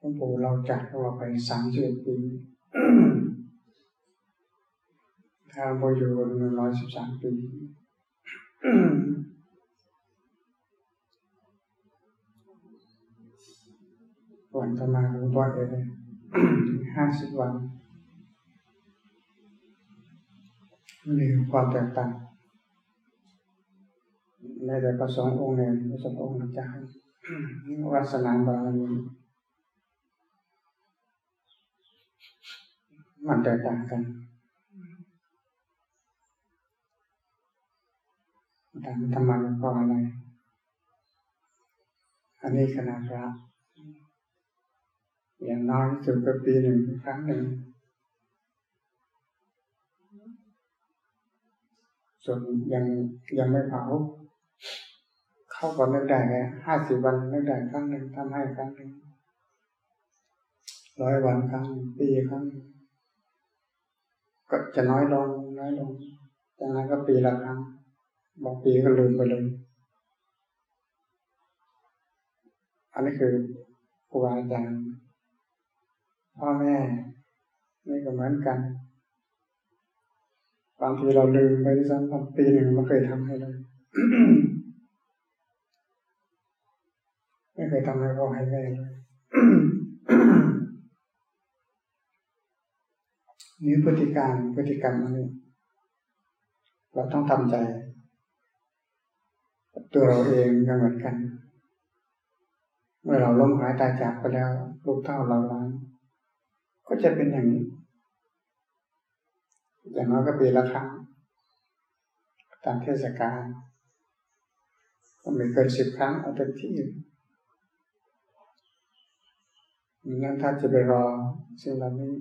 หลวงปู่เราจัดเราไปสามสิบปีทางบอยู่หนึ่งร้อยสิบสามปีวันธรรมาหลวงพ่อเอห้าสิบวันมีความแตกต่างในแต่ประสงค์องค์หนึ่งประสงค์องค์อาจารย์วัสนาบารมี มันแตกต่างกันต่างธรรมะเพราะอะไร อันนี้ขนาดพระอย่างน้อยสุดก็ปีหนึ่งครั้งหนึ่งส่วนยังยังไม่เผา เข้าก่อนนึกได้แค่ห้าสิบวันนึกได้ครั้งหนึ่งทำให้ครั้งหนึ่งร้อยวันครั้งปีครั้งหนึ่ง ก็จะน้อยลงน้อยลงจากนั้นก็ปีละครั้งบางปีก็ลืมไปเลย อันนี้คือครูอาจารย์พ่อแม่นี่ก็เหมือนกัน บางทีเราลืมไปที่ซ้ำปีหนึ่งไม่เคยทำให้เลยไม่เคยทำให้พ่อให้แม่เลย นี่พฤติการพฤติกรรมอันนี้เราต้องทำใจ ตัวเราเองก็เหมือนกัน เมื่อเราล้มหายตายจากไปแล้วลูกเท่าเราล้านก็จะเป็นอย่างนี้ อย่างน้อยก็ปีละครั้งตามเทศกาลก็ไม่เกินสิบครั้งเอาเต็มที่งั้นถ้าจะไปรอสิ่งเหล่านี้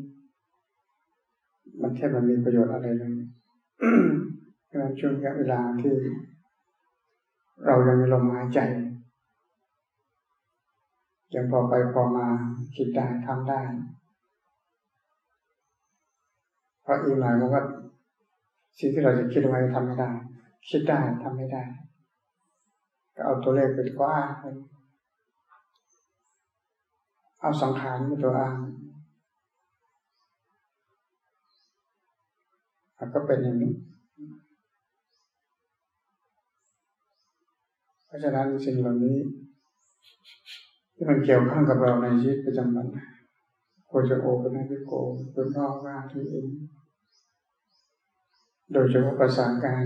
มันแทบมันมีประโยชน์อะไรเลยในช่วงระยะเวลาที่ เรายังมีลมหายใจยังพอไปพอมาคิดได้ทำได้ราะอีกหน่อยมันก็สิ่งที่เราจะคิดไว้ทำไม่ได้ คิดได้ทำไม่ได้ ก็เอาตัวเลขเป็นว่างเอาสังขารเป็นตัวอ้าง ก็เป็นอย่างนี้ เพราะฉะนั้นสิ่งเหล่านี้ ที่มันเกี่ยวข้องกับเราในชีวิตประจำวันโคจะโอเป็นนักโกเป็นนอกว่าที่เองโดยเฉพาะภาษาการ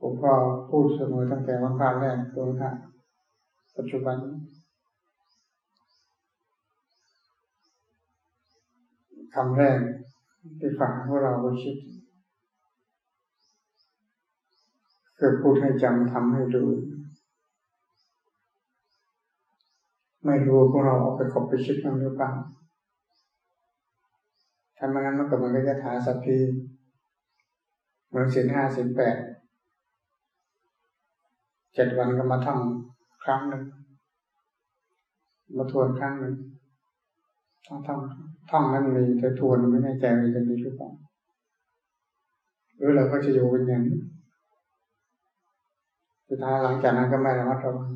ผมก็พูดเสมอตั้งแต่วันพาแรกตัวท่าปัจจุบัน คำแรก ที่ฝังพวกเราคิดคือพูดให้จำทำให้ดูไม่รู้พวกเราเอาไปขบไปคิดมันหรือเปล่าถ้าไม่งั้นมันก็มันก็จะถาสัพพีเหมือนสินห้าสินแปดเจ็ดวันก็มาท่องครั้งหนึ่งมาทวนครั้งหนึ่งท่องท่อง ท่องนั้นมีแต่ทวนไม่แน่ใจว่าจะมีหรือเปล่าหรือเราก็จะอยู่เป็นอย่างนี้สุดท้ายหลังจากนั้นก็ไม่ระมัดระวัง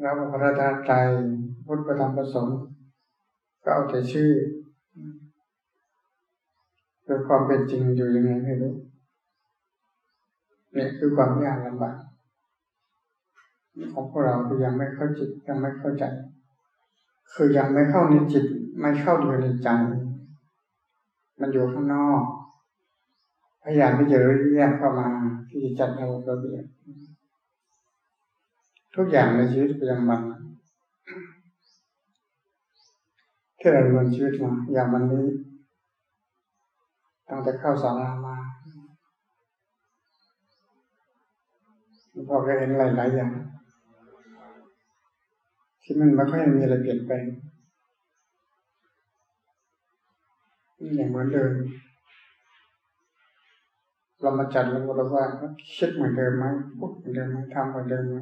แล้วพระธาตุใจพุทธประธรรมประสงค์ก็เอาแต่ชื่อโดยความเป็นจริงอยู่ยังไงไม่รู้เนี่ยคือความยากลำบากของพวกเราคือยังไม่เข้าจิตยังไม่เข้าใจ คือยังไม่เข้าในจิต ไม่เข้าอยู่ในใจ มันอยู่ข้างนอก พยายามที่จะแยกเข้ามา ที่จะจัดเราระเบียบทุกอย่างในชีวิตประจำวันที่เราดำเนินชีวิตมาอย่างวันนี้ตั้งแต่เข้าสารามาพอก็เห็นหลายๆอย่าง ที่มันไม่ค่อยมีอะไรเปลี่ยนแปลงอย่างเหมือนเดิมเรามาจัดแล้วเราว่าคิดเหมือนเดิมไหมพูดเหมือนเดิมไหมทำเหมือนเดิมไหม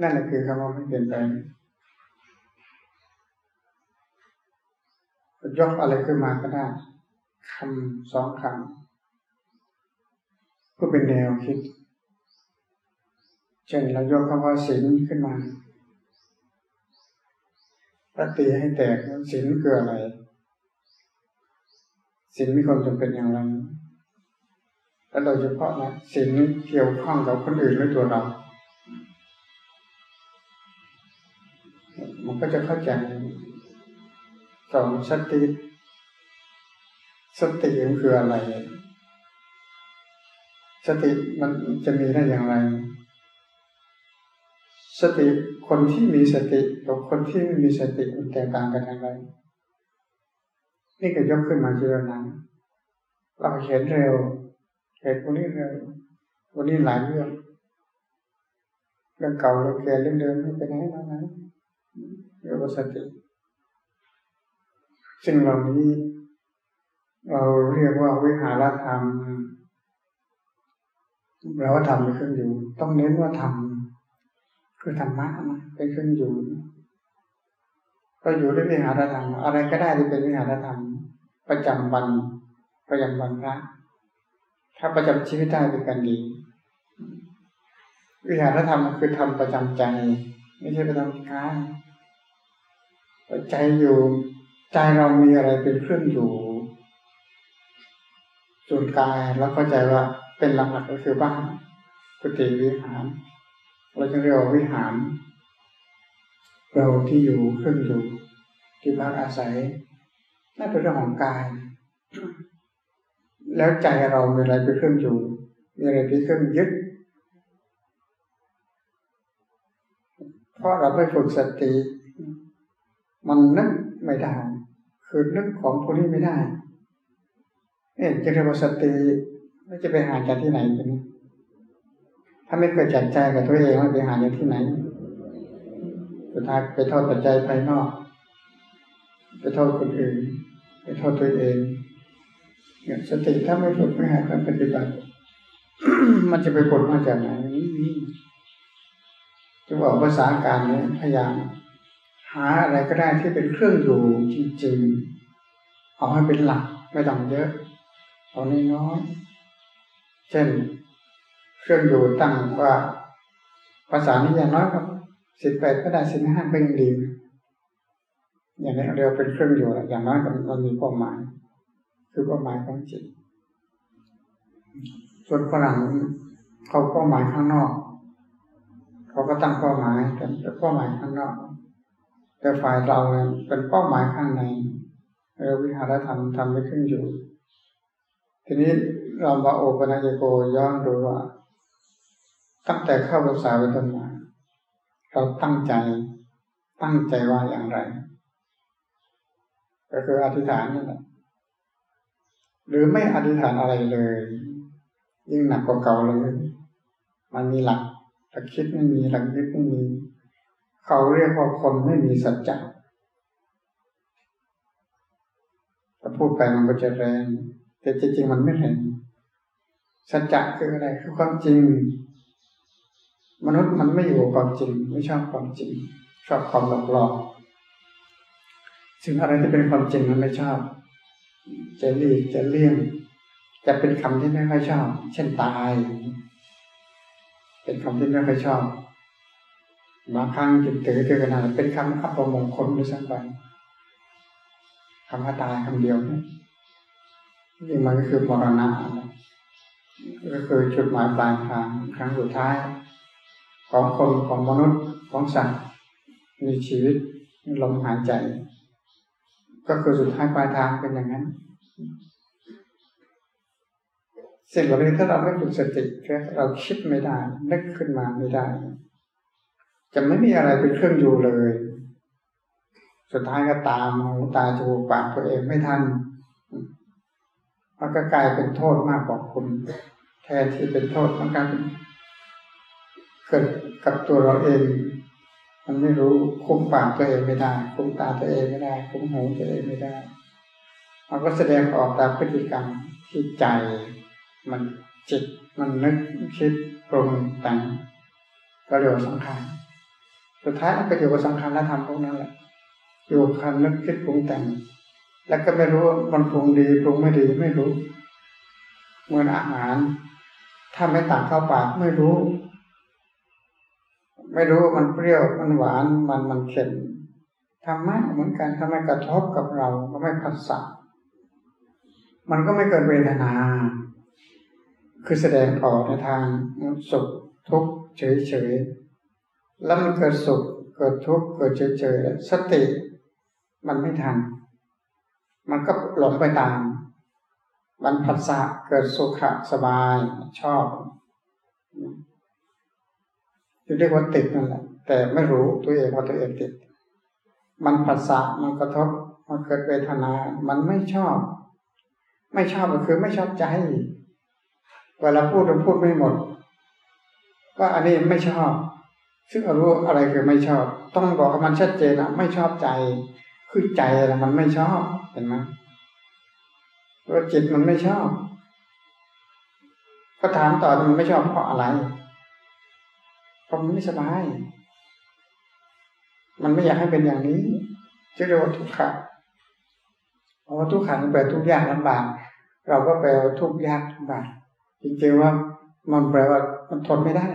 นั่นแหละคือคำว่าไม่เปลี่ยนแปลงยกอะไรขึ้นมาก็ได้คำสองคำเพื่อเป็นแนวคิด เช่นเรายกคำว่าศีลขึ้นมา ปตีให้แตกศีลคืออะไรศีลมีความจำเป็นอย่างไรและโดยเฉพาะนะศีลเกี่ยวข้องกับคนอื่นหรือตัวเรา มันก็จะเข้าใจสองสติสติมันคืออะไร สติมันจะมีได้อย่างไร สติ คนที่มีสติกับคนที่ไม่มีสติมันแตกต่างกันอย่างไร นี่ก็ยกขึ้นมาทีละนั้น เราเห็นเร็ว เหตุวันนี้เร็ววันนี้หลายเรื่องเรื่องเก่าเรื่องแก่เรื่องเดิมไม่เป็นไรแล้วนะเรียกว่าสติซึ่งเหล่านี้ เราเรียกว่าวิหารธรรมแปลว่าธรรมเป็นเครื่องอยู่ ต้องเน้นว่าธรรม คือธรรมะเป็นเครื่องอยู่ ก็อยู่ด้วยวิหารธรรม อะไรก็ได้ที่เป็นวิหารธรรม ประจำวัน ประจำวันพระถ้าประจำชีวิตได้เป็นการดี วิหารธรรมคือทำประจำใจ ไม่ใช่ประจำกายใจอยู่ใจเรามีอะไรเป็นเครื่องอยู่ส่วนกายแล้วเข้าใจว่าเป็นหลักๆก็คือบ้านกุฏิวิหาร เราจะเรียกว่าวิหาร เราที่อยู่เครื่องอยู่ที่พักอาศัยนั่นเป็นเรื่องของกาย แล้วใจเรามีอะไรเป็นเครื่องอยู่ มีอะไรเป็นเครื่องยึด เพราะเราไม่ฝึกสติ มันนึกไม่ได้ คือนึกของพวกนี้ไม่ได้เนี่ยจะเรียกว่าสติไม่จะไปหาจากที่ไหนกัน ถ้าไม่เคยจัดใจกับตัวเองมันไปหาจากที่ไหน สุดท้ายไปโทษปัจจัยภายนอก ไปโทษคนอื่น ไปโทษตัวเองเนี่ยสติถ้าไม่ฝึกไม่หาการปฏิบัติ มันจะไปผลมาจากไหนจะบอกภาษาการเนี่ยพยายามหาอะไรก็ได้ที่เป็นเครื่องอยู่จริงๆ เอาให้เป็นหลักไม่ต้องเยอะ เอาน้อยๆเช่น เครื่องอยู่ตั้งว่าภาษานี้อย่างน้อยครับสิบแปดก็ได้สิบห้าก็ยังดีอย่างนี้เรียกเป็นเครื่องอยู่อย่างน้อยก็มันมีเป้าหมาย คือเป้าหมายของจิตส่วนฝรั่งเขาเป้าหมายข้างนอก เขาก็ตั้งเป้าหมายแต่เป้าหมายข้างนอก แต่ฝ่ายเราเนี่ยเป็นเป้าหมายข้างในเราวิหารธรรมทำไม่ขึ้นอยู่ ทีนี้เรามาโอปัญญโกย้อนดูว่า ตั้งแต่เข้าภาษาเป็นต้นมาเราตั้งใจตั้งใจว่าอย่างไร ก็คืออธิษฐานนั่นแหละหรือไม่อธิษฐานอะไรเลย ยิ่งหนักกว่าเก่าเลย มันมีหลักหลักคิดไม่มีหลักยึดไม่มีเขาเรียกว่าคนไม่มีสัจจะถ้าพูดไปมันก็จะแรง แต่จริงๆมันไม่เห็นสัจจะคืออะไรคือความจริง มนุษย์มันไม่อยู่กับความจริง ไม่ชอบความจริง ชอบความหลอกหลอกสิ่งอะไรที่เป็นความจริงมันไม่ชอบจะหลีกจะเลี่ยงจะเป็นคำที่ไม่ค่อยชอบ เช่นตาย เป็นคำที่ไม่ค่อยชอบบางครั้งจิตตือตือขนาดเป็นคำอัปมงคลด้วยซ้ำไปคำว่าตายคำเดียวนี่ยนี่มันก็คือมรณะก็คือจุดหมายปลายทางครั้งสุดท้าย ของคนของมนุษย์ของสัตว์มีชีวิตลมหายใจ ก็คือสุดท้ายปลายทางเป็นอย่างนั้น สิ่งเหล่านี้ถ้าเราไม่ฝึกสติเราคิดไม่ได้นึกขึ้นมาไม่ได้ จะไม่มีอะไรเป็นเครื่องอยู่เลย สุดท้ายก็ตามหูตาจมูกปากตัวเองไม่ทันมันก็กลายเป็นโทษมากกว่าคุณ แทนที่เป็นโทษมันกลายเป็น เกิดกับตัวเราเอง มันไม่รู้คุ้มปากตัวเองไม่ได้คุ้มตาตัวเองไม่ได้คุ้มหูตัวเองไม่ได้มันก็แสดงออกตามพฤติกรรมที่ใจ มันจิตมันนึกคิดปรุงแต่งก็เรียกว่าสังขารสุดท้ายมันก็อยู่กับสังขารและธรรมพวกนั้นแหละอยู่กับการนึกคิดปรุงแต่ง แล้วก็ไม่รู้ว่ามันปรุงดีปรุงไม่ดีไม่รู้เหมือนอาหาร ถ้าไม่ตักเข้าปากไม่รู้ ไม่รู้ว่ามันเปรี้ยวมันหวานมันมันเค็มธรรมะเหมือนกันทำไมกระทบกับเราก็ไม่ผัสสะมันก็ไม่เกิดเวทนา คือแสดงออกในทางสุขทุกข์เฉยๆแล้วมันเกิดสุขเกิดทุกข์เกิดเฉยๆสติมันไม่ทัน มันก็หลงไปตามมันผัสสะเกิดสุขสบายชอบ จะเรียกว่าติดนั่นแหละแต่ไม่รู้ตัวเองว่าตัวเองติด มันผัสสะมันกระทบมันเกิดเวทนา มันไม่ชอบ ไม่ชอบก็คือไม่ชอบใจเวลาพูดเราพูดไม่หมด ว่าอันนี้ไม่ชอบ ซึ่งเรารู้อะไรคือไม่ชอบ ต้องบอกให้มันชัดเจนอะไม่ชอบใจ คือใจอะมันไม่ชอบเห็นไหมว่าจิตมันไม่ชอบ ก็ถามต่อมันไม่ชอบเพราะอะไร เพราะมันไม่สบาย มันไม่อยากให้เป็นอย่างนี้จะเรียกว่าทุกข์ะเพราะว่าทุกขังแปลทุกยากลำบาก เราก็แปลว่าทุกยากลำบากจริงๆว่ามันแปลว่ามันทนไม่ได้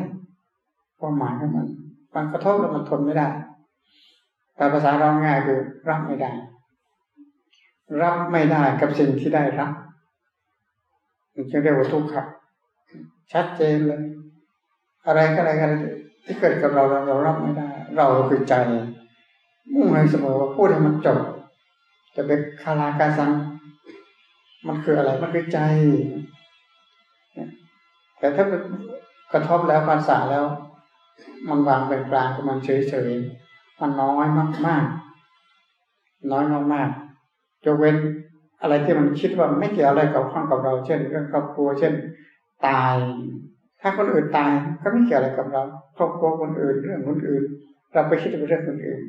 ความหมายของมัน มันกระทบแล้วมันทนไม่ได้ แต่ภาษาเราง่ายคือรับไม่ได้ รับไม่ได้กับสิ่งที่ได้รับมันจึงเรียกว่าทุกข์ครับ ชัดเจนเลย อะไรก็อะไรกันที่เกิดกับเราเรารับไม่ได้ เราคือใจ มุ่งให้เสมอว่าพูดให้มันจบ จะเป็นคาราคารซังมันคืออะไรมันคือใจ แต่ถ้ากระทบแล้วภาษาแล้ว มันวางเป็นกลางมันเฉยๆมันน้อยมากๆ น้อยมากๆยกเว้นอะไรที่มันคิดว่าไม่เกี่ยวอะไรกับข้องกับเรา เช่น เรื่องครอบครัวเช่น ตาย ถ้าคนอื่นตายก็ไม่เกี่ยวอะไรกับเราครอบครัวคนอื่นเรื่องคนอื่น เราไปคิดเป็นเรื่องคนอื่น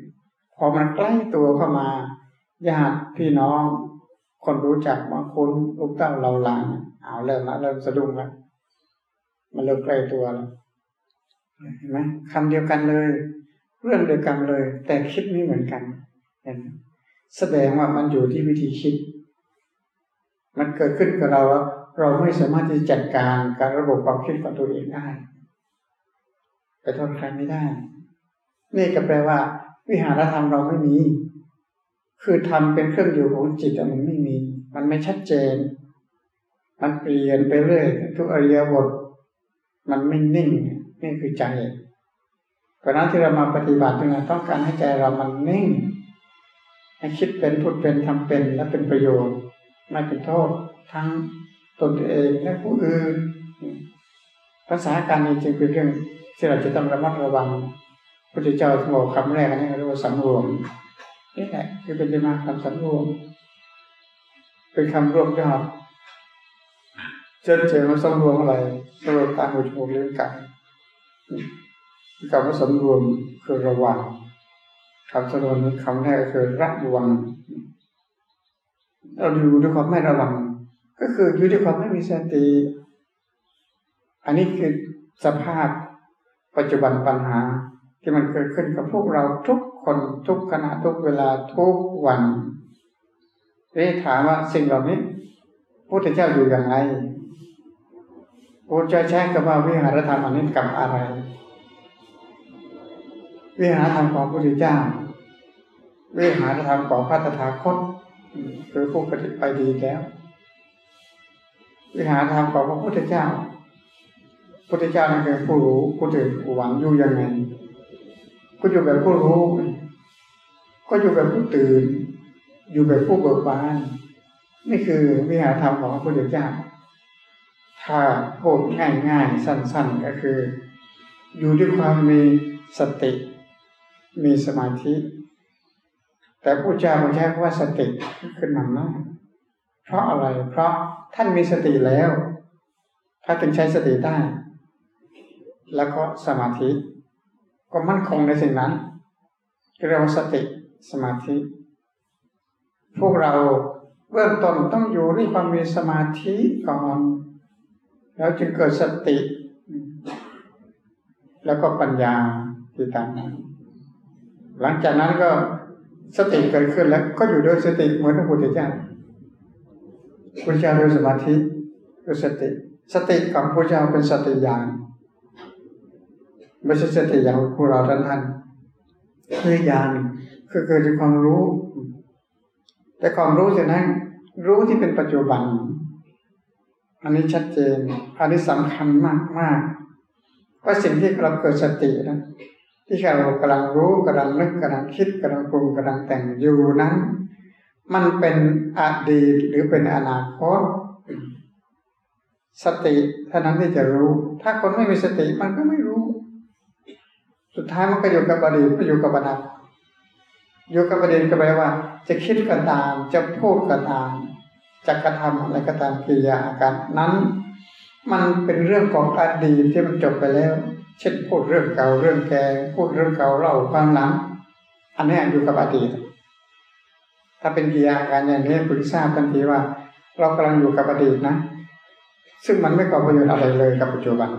พอมันใกล้ตัวเข้ามาญาติพี่น้อง คนรู้จักบางคนลูกเต้าเราหลานเอาเริ่มละเริ่มสะดุ้งล้วมันเริ่มใกล้ตัวแล้วเห็นไหมคำเดียวกันเลย เรื่องเดียวกันเลย แต่คิดไม่เหมือนกันเห็นแสดงว่ามันอยู่ที่วิธีคิด มันเกิดขึ้นกับเรา เราไม่สามารถที่จะจัดการการระบบความคิดของตัวเองได้ไปโทษใครไม่ได้ นี่ก็แปลว่า วิหารธรรมเราไม่มี คือทำเป็นเครื่องอยู่ของจิตแต่มันไม่มี มันไม่ชัดเจน มันเปลี่ยนไปเรื่อยทุกอริยบท มันไม่นิ่งนี่คือใจเพราะนั้นที่เรามาปฏิบัติเนี่ยต้องการให้ใจเรามันนิ่ง ให้คิดเป็นพูดเป็นทำเป็นและเป็นประโยชน์ ไม่เป็นโทษทั้ง ตนเองและผู้อื่นภาษาการนี้จึงเป็นเรื่องที่เราจะต้องระมัดระวังพระเจ้าบอกคำแรกนี่เรียกว่าสำรวมนี่แหละคือเป็นมาคำสำรวม เป็นคำรวบยอดเชิญเชิญมาสำรวมอะไรสำรวมตาหูจมูกลิ้นกายคำว่าสำรวมคือระวังคำสนวนนี้คำแรกคือระวัง เราอยู่ด้วยความไม่ระวัง ก็คืออยู่ด้วยความไม่มีสติ อันนี้คือสภาพปัจจุบันปัญหาที่มันเกิดขึ้นกับพวกเราทุกคนทุกขณะทุกเวลาทุกวันเรีถามว่าสิ่งเหล่านี้พระพุทธเจ้าอยู่อย่างไรพระเจ้าใช้คำว่าวิหารธรรมอันนี้กับอะไร วิหารธรรมของพระพุทธเจ้า วิหารธรรมของพระตถาคตคือผู้ปฏิไปดีแล้ว วิหารธรรมของพระพุทธเจ้า พุทธเจ้านั่นคือผู้รู้ผู้ตื่นผู้หวังอยู่ยังไงก็อยู่แบบผู้รู้ ก็อยู่แบบผู้ตื่น อยู่แบบผู้เบิกบาน นี่คือวิหารธรรมของพระพุทธเจ้า ถ้าพูดง่ายๆสั้น ๆก็คือ อยู่ด้วยความมีสติ มีสมาธิ แต่ผู้เจ้าใช้คำว่าสติขึ้นนำหน้า เพราะอะไร เพราะท่านมีสติแล้วถ้าถึงใช้สติได้ แล้วก็สมาธิ ก็มั่นคงในสิ่งนั้นเรียกว่าสติสมาธิ พวกเราเบื้องต้นต้องอยู่ด้วยความมีสมาธิก่อน แล้วจึงเกิดสติ แล้วก็ปัญญาที่ตามนั้นหลังจากนั้นก็สติเกิดขึ้นแล้วก็อยู่ด้วยสติเหมือนพระพุทธเจ้า พุทธเจ้าด้วยสมาธิด้วยสติ สติของพระเจ้าเป็นสติญาณไม่ใช่สติอย่างพวกเราท่านท่านคือญาณคือเกิดจากความรู้ แต่ความรู้จากนั้น รู้ที่เป็นปัจจุบัน อันนี้ชัดเจน อันนี้สำคัญมากมากว่าสิ่งที่เราเกิดสตินะที่เรากำลังรู้กำลังนึกกำลังคิดกำลังปรุงกำลังแต่งอยู่นั้น มันเป็นอดีตหรือเป็นอนาคต สติเท่านั้นที่จะรู้ ถ้าคนไม่มีสติมันก็ไม่รู้ สุดท้ายมันก็อยู่กับอดีตก็อยู่กับอนาคตอยู่กับประเด็นก็แปลว่า จะคิดก็ตาม จะพูดก็ตาม จะกระทำอะไรก็ตามกิริยาอาการนั้น มันเป็นเรื่องของอดีตที่มันจบไปแล้ว เช่นพูดเรื่องเก่าเรื่องแกพูดเรื่องเก่าเล่าความหลัง อันนี้อยู่กับอดีต ถ้าเป็นกิริยาการอย่างนี้คุณทราบทันทีว่า เรากำลังอยู่กับอดีตนะ ซึ่งมันไม่ก่อประโยชน์อะไรเลยกับปัจจุบัน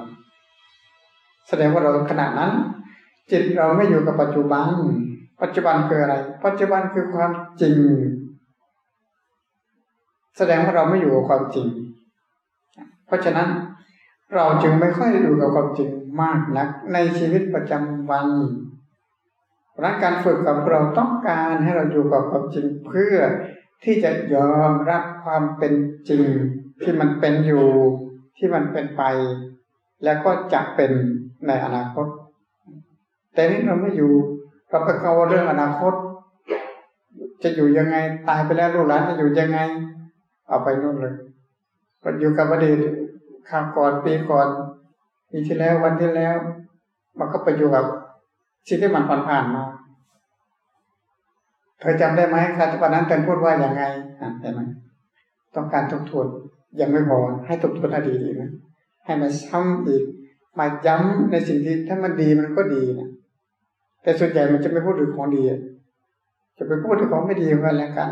แสดงว่าเราขณะนั้น จิตเราไม่อยู่กับปัจจุบัน ปัจจุบันคืออะไร ปัจจุบันคือความจริง แสดงว่าเราไม่อยู่กับความจริง เพราะฉะนั้นเราจึงไม่ค่อยอยู่กับความจริงมากนักในชีวิตประจำวัน เพราะการฝึกกับเราต้องการให้เราอยู่กับความจริงเพื่อที่จะยอมรับความเป็นจริงที่มันเป็นอยู่ที่มันเป็นไป แล้วก็จะเป็นในอนาคต แต่นี้เราไม่อยู่เราไปกังวลเรื่องอนาคต จะอยู่ยังไงตายไปแล้วลูกหลานจะอยู่ยังไง เอาไปนู่นเลยก็อยู่กับอดีตข้าวก่อนปีก่อนปีที่แล้ววันที่แล้ว มันก็ไปอยู่กับ สิ่งที่มันผ่านมาเธอจำได้ไหมครับวันนั้นเธอพูดว่าอย่างไงอ่านได้ไหมต้องการทบทวนยังไม่พอให้ทบทวนอดีตอีกนะให้มาซ้ำอีกมาย้ำในสิ่งที่ถ้ามันดีมันก็ดีนะแต่ส่วนใหญ่มันจะไม่พูดถึงของดีจะไปพูดถึงของไม่ดีกันแล้วกัน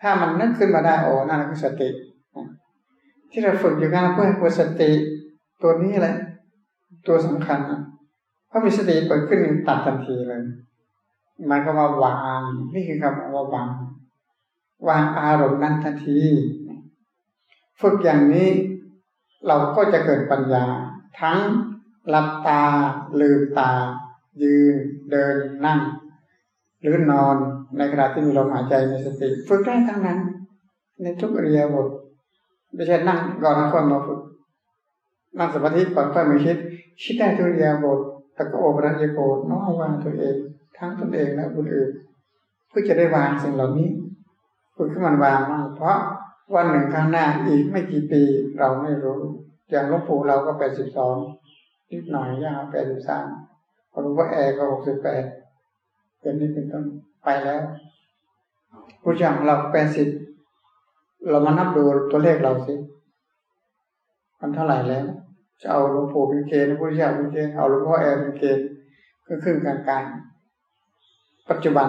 ถ้ามันนึกขึ้นมาได้โอ้นั่นคือสติที่เราฝึกอยู่กันเพื่อให้สติ ตัวนี้แหละ ตัวสำคัญเพรามีสติเปิดขึ้นตัดทันทีเลยมันก็มาวางนี่คือคำว่าวางวางอารมณ์นั้นทันทีฝึกอย่างนี้เราก็จะเกิดปัญญา ทั้งหลับตา ลืมตา ยืน เดินนั่ง หรือนอนในขณะที่มีลมหายใจมีสติ ฝึกได้ทั้งนั้น ในทุกเรียบทไม่ใช่นั่งก่อนค่อยมาฝึกนั่งสมาธิก่อนค่อยมาคิด คิดได้ทุกเรียบท ตะโกโอปรัญญโกน้อมวางตัวเอง ทั้งตนเองและคนอื่นเพื่อจะได้วางสิ่งเหล่านี้ฝึกขึ้นมันวางมากเพราะวันหนึ่งข้างหน้าอีกไม่กี่ปีเราไม่รู้ อย่างหลวงปู่เราก็แปดสิบสองนิดหน่อยย่าแปดสิบสามรู้ว่าแอร์ก็หกสิบแปดเป็นนี้เป็นต้นไปแล้วผู้ชางเราแปดสิบเรามานับดูตัวเลขเราสิมันเท่าไหร่แล้ว จะเอาหลวงปู่เป็นเกณฑ์ผู้ชายเป็นเกณฑ์เอาหลวงพ่อแอร์เป็นเกณฑ์ก็ครึ่งกลางๆปัจจุบัน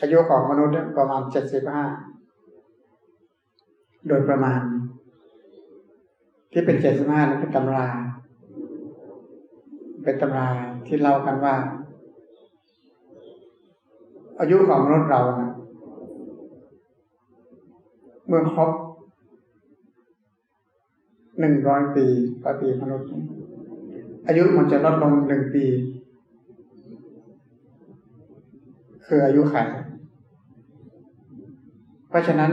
อายุของมนุษย์ประมาณเจ็ดสิบห้าโดยประมาณ ที่เป็นเจ็ดสิบห้านั้นเป็นตำรา เป็นตำราที่เล่ากันว่า อายุของมนุษย์เรานะเมื่อครบ หนึ่งร้อยปีปปีมนุษย์อายุมันจะลดลงหนึ่งปี คืออายุขัยเพราะฉะนั้น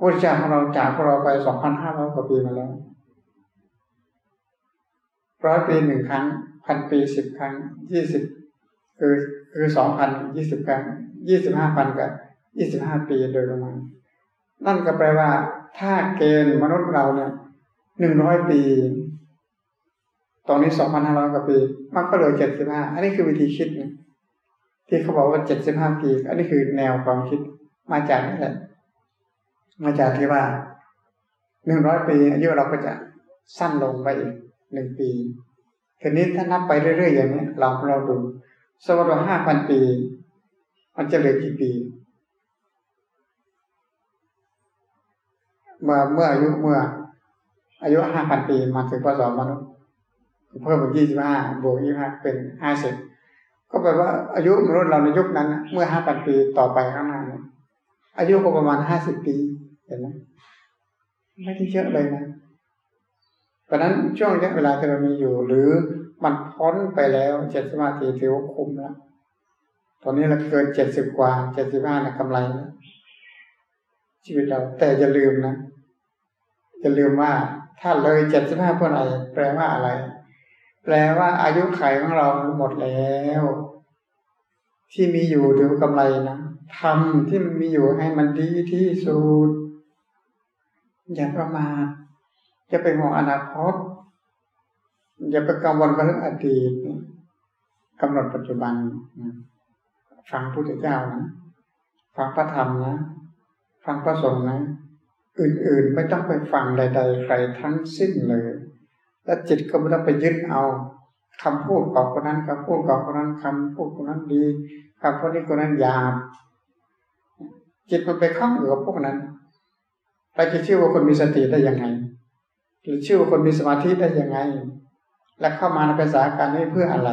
พระเจ้าของเราจากพวกเราไปสองพันห้าร้อยกว่าปีมาแล้วร้อยปีหนึ่งครั้งพันปีสิบครั้งยี่สิบคือคือสองพันยี่สิบครั้งยี่สิบห้าพันกับยี่สิบห้าปีโดยประมาณนั่นก็แปลว่า ถ้าเกณฑ์มนุษย์เราเนี่ย หนึ่งร้อยปี ตอนนี้สองพันห้าร้อยกว่าปีมันก็เหลยเจ็ดสิบห้าอันนี้คือวิธีคิดนะที่เขาบอกว่าเจ็ดสิบห้าปี อันนี้คือแนวความคิดมาจากนี่แหละมาจากที่ว่าหนึ่งร้อยปีอายุเราก็จะสั้นลงไปอีกหนึ่งปีทีนี้ถ้านับไปเรื่อยๆอย่างนี้เราเราดูสมมติว่าห้าพันปี มันจะเหลือกี่ปี เมื่อเมื่ออายุเมื่อ อายุห้าพันปีมาถึงพศมนุษย์เพิ่มเป็นยี่สิบห้าบวกยี่ห้าเป็นห้าสิบก็แปลว่าอายุมนุษย์เราในยุคนั้น เมื่อห้าพันปีต่อไปข้างหน้าอายุก็ประมาณห้าสิบปีเห็นไหมไม่ได้เยอะเลยนะราะนั้นช่วงระยะเวลาที่เรามีอยู่ หรือมันพ้นไปแล้วเจ็ดสมาธิถือว่าคุ้มแล้วตอนนี้เราเกินเจ็ดสิบกว่าเจ็ดสิบห้านะกำไรแล้วชีวิตเราแต่อย่าลืมนะอย่าลืมว่า ถ้าเลยเจ็ดสิบห้าเพื่ออะไรแปลว่าอะไร แปลว่าอายุไขของเราหมดแล้ว ที่มีอยู่ถือกำไรนะทำที่มันมีอยู่ให้มันดีที่สุดอย่าประมาทอย่าไปมองอนาคต อย่าไปกังวลกับเรื่องอดีตกำหนดปัจจุบันฟังพุทธเจ้านะฟังพระธรรมนะฟังพระสงฆ์นะ อื่นๆ ไม่ต้องไปฟังใด ๆ ใครทั้งสิ้นเลย และจิตก็ไม่ต้องไปยึดเอาคำพูดของคนนั้นคำพูดของคนนั้นคำพูดคนนั้นดีคำพูดนี้คนนั้นยาบจิตมันไปคล้องอยู่กับพวกนั้นไปจะชื่อว่าคนมีสติได้ยังไงหรือเชื่อว่าคนมีสมาธิได้ยังไง และเข้ามาในภาษาการนี้เพื่ออะไร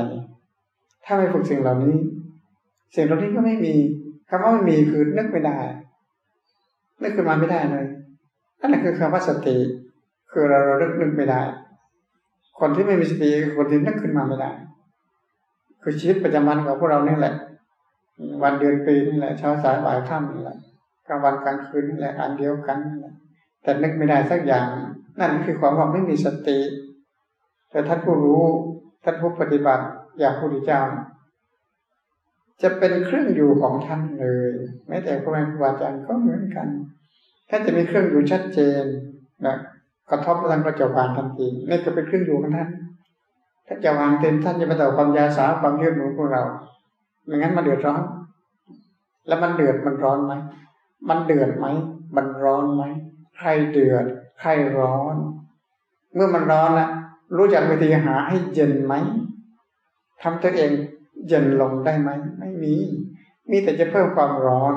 ถ้าไม่ฝึกสิ่งเหล่านี้ สิ่งเหล่านี้ก็ไม่มีคำว่าไม่มีคือนึกไม่ได้นึกขึ้นมาไม่ได้เลย นั่นแหละคือคำว่าสติ คือเราเรานึกนึกไม่ได้ คนที่ไม่มีสติคนที่นึกขึ้นมาไม่ได้ คือชีวิตประจำวันของพวกเรานี่แหละ วันเดือนปีนี่แหละเช้าสายบ่ายค่ำนี่แหละกลางวันกลางคืนนี่แหละอันเดียวกันนี่แหละแต่นึกไม่ได้สักอย่าง นั่นคือความว่าไม่มีสติ แต่ท่านผู้รู้ท่านผู้ปฏิบัติอย่างพระพุทธเจ้าจะเป็นเครื่องอยู่ของท่านเลยแม้แต่พระแม่ครูอาจารย์ก็เหมือนกัน ท่าจะมีเครื่องอยู่ชัดเจนนะกระทบทางกระจกบานทันทีนี่ก็เป็นเครื่องอยู่ของท่านถ้าจะวางเต็มท่านจะไปต่อความยาสาความยืดหนุ่มของเราไม่งั้นมันเดือดร้อน แล้วมันเดือดมันร้อนไหมมันเดือดไหมมันร้อนไหมใครเดือดใครร้อน เมื่อมันร้อนนะรู้จักวิธีหาให้เย็นไหมทำตัวเองเย็นลงได้ไหมไม่มี มีแต่จะเพิ่มความร้อน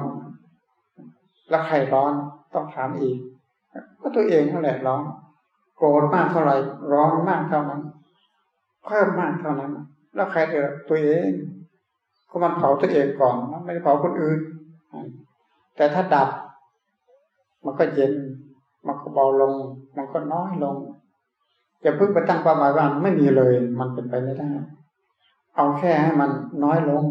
แล้วใครร้อน ต้องถามอีก ก็ตัวเองเท่าไหร่ร้อนโกรธมากเท่าไหร่ร้อนมากเท่านั้นเพิ่มมากเท่านั้น แล้วใครเดือตัวเองก็มันเผาตัวเองก่อนมันไม่ได้เผาคนอื่น แต่ถ้าดับ มันก็เย็น มันก็เบาลง มันก็น้อยลงอย่าเพิ่งไปตั้งความหมายว่าไม่มีเลย มันเป็นไปไม่ได้ เอาแค่ให้มันน้อยลง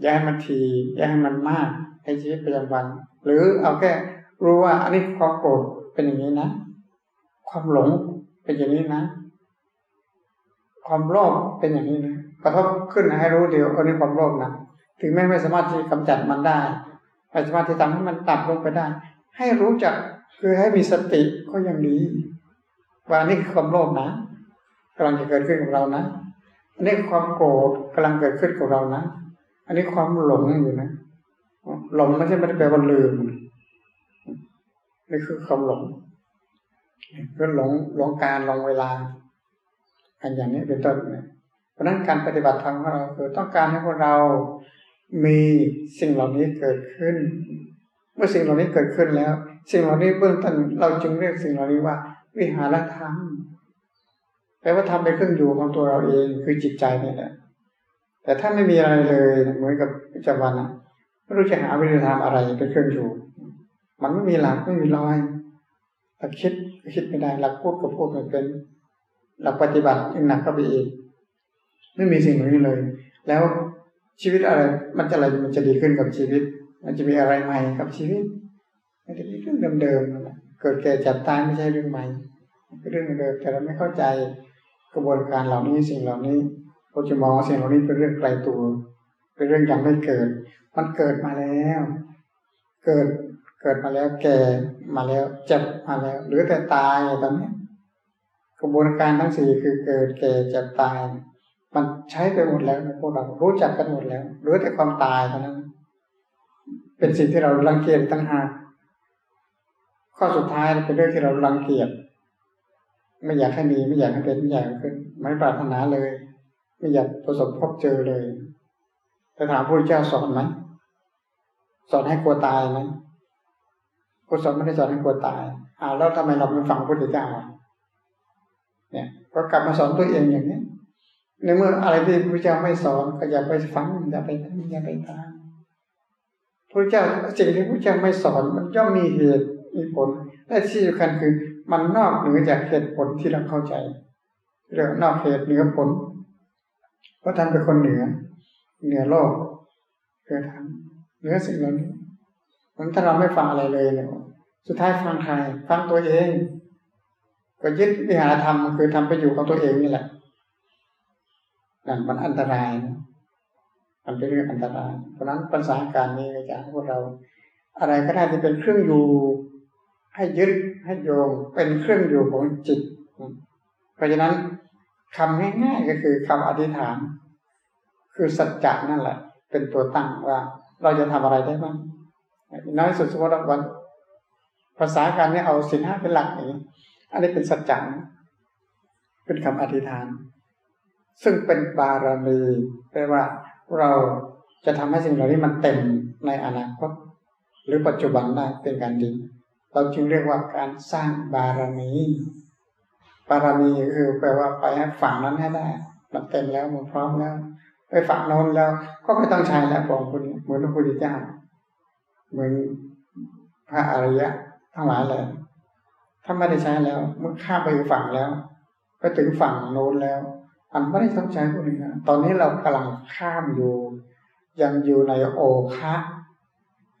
อย่าให้มันที อย่าให้มันมากในชีวิตประจำวัน หรือเอาแค่รู้ว่าอันนี้ความโกรธเป็นอย่างนี้นะ ความหลงเป็นอย่างนี้นะ ความโลภเป็นอย่างนี้นะกระทบขึ้นให้รู้เดียวอันนี้ความโลภนะถึงแม้ไม่สามารถที่กำจัดมันได้ไม่สามารถที่ทำให้มันตัดลงไปได้ ให้รู้จักคือให้มีสติก็ยังดีว่านี่คือความโลภนะกำลังจะเกิดขึ้นกับเรานะ อันนี้ความโกรธกำลังเกิดขึ้นกับเรานะ อันนี้ความหลงอยู่นะ หลงไม่ใช่ไม่ได้แปลว่าลืมนี่คือความหลงคือหลงหลงการหลงเวลาอันอย่างนี้เป็นต้นเนี่ยเพราะนั้นการปฏิบัติธรรมของเราคือต้องการให้พวกเรามีสิ่งเหล่านี้เกิดขึ้น เมื่อสิ่งเหล่านี้เกิดขึ้นแล้ว สิ่งเหล่านี้เบื้องต้นเราจึงเรียกสิ่งเหล่านี้ว่า วิหารธรรมแปลว่าทำเป็นเครื่องอยู่ของตัวเราเองคือจิตใจนี่แหละแต่ถ้าไม่มีอะไรเลยเหมือนกับปัจจุบันนะ ไม่รู้จะหาวิธีทำอะไรเป็นเครื่องอยู่ มันไม่มีหลักไม่มีรอยหลักคิดก็คิดไม่ได้หลักพูดก็พูดไม่เป็น หลักปฏิบัติยังหนักก็ไปอีก ไม่มีสิ่งเหล่านี้เลย แล้วชีวิตอะไร มันจะอะไรมันจะดีขึ้นกับชีวิต มันจะมีอะไรใหม่กับชีวิต มันจะมีเรื่องเดิมๆเกิดแก่จับตายไม่ใช่เรื่องใหม่เป็นเรื่องเดิมแต่เราไม่เข้าใจกระบวนการเหล่านี้สิ่งเหล่านี้เราจะมองสิ่งเหล่านี้เป็นเรื่องไกลตัว เป็นเรื่องยังไม่เกิด มันเกิดมาแล้ว เกิดเกิดมาแล้วแก่มาแล้วเจ็บมาแล้ว หรือแต่ตายตอนนี้กระบวนการทั้งสี่คือเกิดแก่เจ็บตาย มันใช้ไปหมดแล้วพวกเรารู้จักกันหมดแล้วหลือแต่ความตายเท่านั้น เป็นสิ่งที่เราลังเกียจตั้งหากข้อสุดท้ายเป็นเรื่องที่เราลังเกียจไม่อยากให้มีไม่อยากให้เป็นไม่อยากขึ้นไม่ปรารถนาเลย ไม่อยากประสบพบเจอเลยแต่ถามพระเจ้าสอนไหม สอนให้กลัวตายไหมพระสอนไม่ได้สอนให้กลัวตายอ่าแล้วทำไมเราไม่ฟังพระพุทธเจ้าเนี่ยก็กลับมาสอนตัวเองอย่างนี้ในเมื่ออะไรที่พระเจ้าไม่สอนก็อย่าไปฟังอย่าไปอย่าไปตามพระเจ้าสิ่งที่พระเจ้าไม่สอนมันย่อมมีเหตุมีผลและที่สำคัญคือ มันนอกเหนือจากเหตุผลที่เราเข้าใจเรียกนอกเหตุเหนือผลเพราะท่านเป็นคนเหนือ เหนือโลกเกิดทำ เหนือสิ่งเหล่านี้มันถ้าเราไม่ฟังอะไรเลยเนี่ยสุดท้ายฟังใครฟังตัวเอง ก็ยึดวิหารธรรมคือทำไปอยู่กับตัวเองนี่แหละนั่นมันอันตรายนะมันเป็นเรื่องอันตราย เพราะนั้นภาษาการนี้อาจารย์พวกเรา อะไรก็ได้ที่เป็นเครื่องอยู่ ให้ยึดให้โยงเป็นเครื่องอยู่ของจิต เพราะฉะนั้นคำง่ายๆก็คือคำอธิษฐาน คือสัจจะนั่นแหละ เป็นตัวตั้งว่า เราจะทำอะไรได้บ้างน้อยสุดสมมติวัน ภาษาการนี้เอาสินห้าเป็นหลักอย่างนี้ อันนี้เป็นสัจจะเป็นคำอธิษฐาน ซึ่งเป็นบารมีแปลว่าเราจะทำให้สิ่งเหล่านี้มันเต็มในอนาคต หรือปัจจุบันได้เป็นการดี เราจึงเรียกว่าการสร้างบารมีบารมีคือแปลว่าไปให้ฝั่งนั้นให้ได้ มันเต็มแล้วมันพร้อมแล้ว ไปฝั่งโน้นแล้ว ก็ไม่ต้องใช้แล้วบอกคุณเหมือนพระพุทธเจ้า เหมือนพระอริยะทั้งหลายเลยถ้าไม่ได้ใช้แล้วเมื่อข้ามไปฝั่งแล้ว ไปถึงฝั่งโน้นแล้วอันไม่ได้ต้องใช้พวกนี้นะตอนนี้เรากำลังข้ามอยู่ ยังอยู่ในโอคะ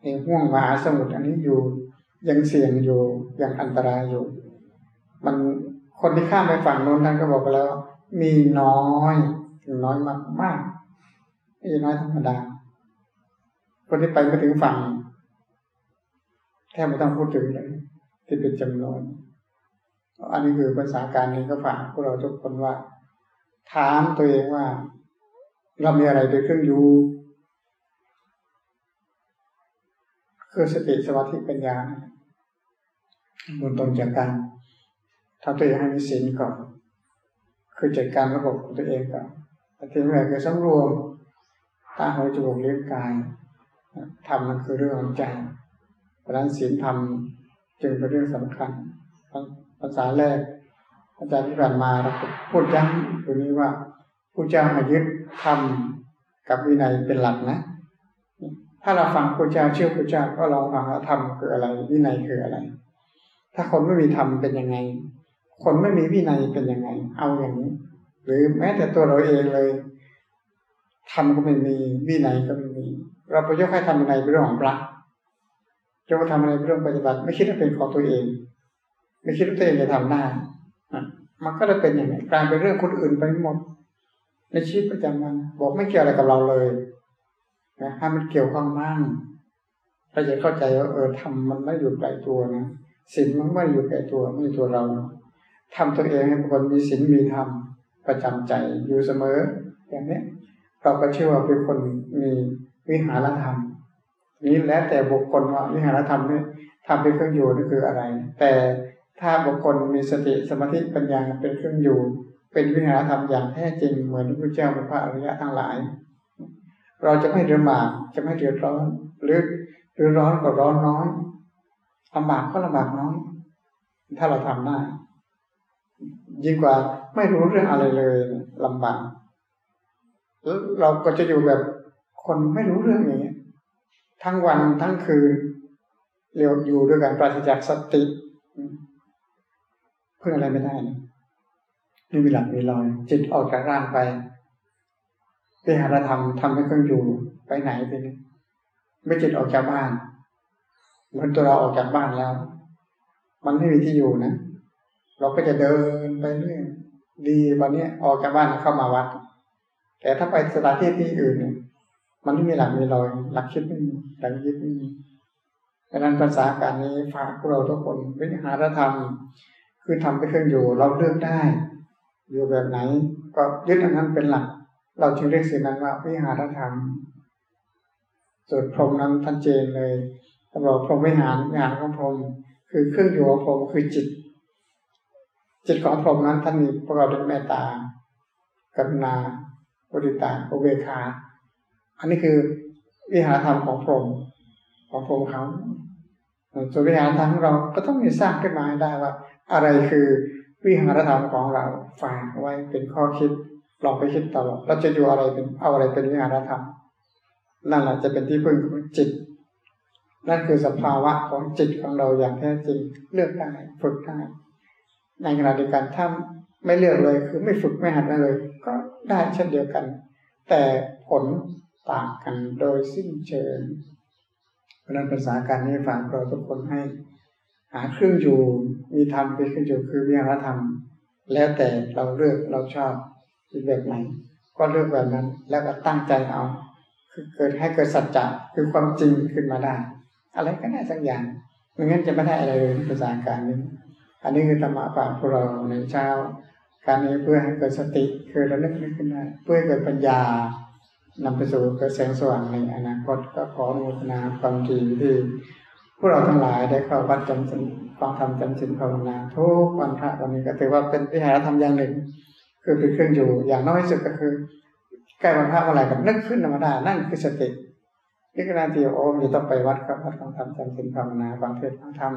ในห่วงมหาสมุทรอันนี้อยู่ยังเสี่ยงอยู่ยังอันตรายอยู่ มันคนที่ข้ามไปฝั่งโน้นท่านก็บอกแล้ว มีน้อยน้อยมากมาก ไม่ใช่น้อยธรรมดา คนที่ไปไม่ถึงฝั่งแทบไม่ต้องพูดถึงเลยที่เป็นจำนวน อันนี้คือภาษาการนี้ก็ฝากพวกเราทุกคนว่า ถามตัวเองว่า เรามีอะไรเป็นเครื่องอยู่คือสติสมาธิปัญญาบนตนจากการทำตัวเองให้มีศีลก่อน คือจัดการระบบของตัวเองก่อนแต่ทีแรกคือสำรวม ตาหูจมูกเลี้ยงกายทำนั่นคือเรื่องของใจเพราะนั้นศีลธรรมจึงเป็นเรื่องสำคัญภาษาแรก อาจารย์ที่ผ่านมาเราพูดย้ำตรงนี้ว่าผู้เจ้ามายึดธรรมกับวินัยเป็นหลักนะ ถ้าเราฟังผู้เจ้าเชื่อผู้เจ้าก็ลองฟังว่าธรรมคืออะไร วินัยคืออะไร ถ้าคนไม่มีธรรมเป็นยังไง คนไม่มีวินัยเป็นยังไง เอาอย่างนี้ หรือแม้แต่ตัวเราเองเลย ธรรมก็ไม่มีวินัยก็ไม่มี เราไปยกให้ทำอะไรเป็นเรื่องของพระจะมาทำอะไรเป็นเรื่องปฏิบัติ ไม่คิดว่าเป็นของตัวเอง ไม่คิดว่าตัวเองจะทำได้มันก็จะเป็นอย่างไรกลายเป็นเรื่องคนอื่นไปหมด ในชีวิตประจำวันบอกไม่เกี่ยวอะไรกับเราเลยนะให้มันเกี่ยวข้องบ้างเราจะเข้าใจว่าเออทำมันไม่อยู่ไกลตัวนะศีลมันไม่อยู่ไกลตัวไม่ใช่ตัวเราทำตัวเองให้เป็นคนมีศีลมีธรรมประจำใจอยู่เสมอ อย่างนี้ เราก็เชื่อว่าเป็นคนมีวิหารธรรมนี้แล้วแต่บุคคลว่าวิหารธรรมนี่ทำเป็นเครื่องอยู่นี่คืออะไร แต่ถ้าบุคคลมีสติสมาธิปัญญาเป็นเครื่องอยู่ เป็นวิหารธรรมอย่างแท้จริงเหมือนพระเจ้าเป็นพระอริยะทั้งหลาย เราจะไม่เดือดมาจะไม่เดือดร้อนหรือหรือร้อนก็ร้อนน้อยลำบากก็ลำบากน้อย ถ้าเราทำได้ยิ่งกว่าไม่รู้เรื่องอะไรเลยลำบาก เราก็จะอยู่แบบคนไม่รู้เรื่องอย่างนี้ ทั้งวันทั้งคืนเรียวอยู่ด้วยกันปราศจากสติเพึ่งอะไรไม่ได้นะไม่มีหลักมีลอยจิตออกจากร่างไปไปหาธรรมทำให้เครื่องอยู่ไปไหนไปนี่ไม่จิตออกจากบ้านเหมือนตัวเราออกจากบ้านแล้ว มันไม่มีที่อยู่นะเราก็จะเดินไปเรื่อยดีวันนี้ออกจากบ้านเข้ามาวัด แต่ถ้าไปสถานที่ที่อื่น มันไม่มีหลักมีลอยหลักคิดไม่มีหลักยึดไม่มีดังนั้นภาษาการนี้ฝากพวกเราทุกคนวิหารธรรม คือทำไปเครื่องอยู่เราเลือกได้ อยู่แบบไหน ก็ยึดอันนั้นเป็นหลัก เราจึงเรียกสิ่งนั้นว่าวิหารธรรมส่วนพรหมนั้นท่านเจนเลยท่านบอกพรหมวิหารวิหารของพรหมคือเครื่องอยู่ของพรหมคือจิต จิตของพรหมนั้นท่านมีประกอบด้วยเมตตากรุณา บุริตาอุเบกขาอันนี้คือวิหารธรรมของพรหมของพรหมเขาส่วนวิหารธรรมของเราก็ต้องมีสร้างขึ้นมาให้ได้ว่า อะไรคือวิหารธรรมของเราฝากไว้เป็นข้อคิดลองไปคิดต่อดเราจะอยู่อะไรเป็นเอาอะไรเป็นวิหารธรรมนั่นแหละจะเป็นที่พึ่งของจิต นั่นคือสภาวะของจิตของเราอย่างแท้จริงเลือกได้ฝึกได้ในขณะเดียวกันถ้า ไม่เลือกเลยคือไม่ฝึกไม่หัดเลย ก็ได้เช่นเดียวกัน แต่ผลต่างกันโดยสิ้นเชิงเพราะนั้นภาษาการนี้ฝากเราทุกคนให้ หาเครื่องอยู่มีธรรมเป็นเครื่องอยู่คือวิหารธรรม แล้วแต่เราเลือกเราชอบอีกแบบไหนก็เลือกแบบนั้น แล้วก็ตั้งใจเอา คือเกิดให้เกิดสัจจะคือความจริงขึ้นมาได้ อะไรก็ได้สักอย่างไม่งั้นจะไม่ได้อะไรเลยภาษาการนี้ อันนี้คือธรรมะฝากพวกเราในเช้า การนี้เพื่อให้เกิดสติคือระลึกนึกขึ้นได้เพื่อเกิดปัญญานำไปสู่กิดแสงสว่างในอนาคตก็ขออนุโมทนาความดีที่พวกเราทั้งหลายได้เข้าวัดจำศีลฟังธรรมจำศีลภาวนาทุกวันพระวันนี้ก็ถือว่าเป็นวิหารธรรมอย่างหนึ่ง คือเป็นเครื่องอยู่อย่างน้อยที่สุดก็คือใกล้วันพระเมื่อไหร่ก็นึกขึ้นธรรมดานั่นคือสตินี่ขณะที่โอ้มีต้องไปวัดกับวัดฟังธรรมจำศีลภาวนาฟังเทศน์ฟังธรรม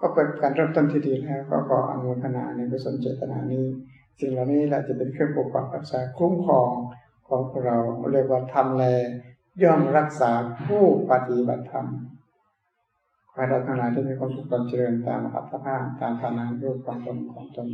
ก็เป็นการเริ่มต้นที่ดีแล้วก็ขออนุโมทนาในกุศลเจตนานี้ สิ่งเหล่านี้แหละจะเป็นเครื่องปกปักรักษาคุ้มครองของเราเรียกว่าทำแลย่อมรักษาผู้ปฏิบัติธรรมขอให้เราทั้งหลายได้มีความสุขความเจริญตามอัตภาพตามฐานะรูปความตนของตน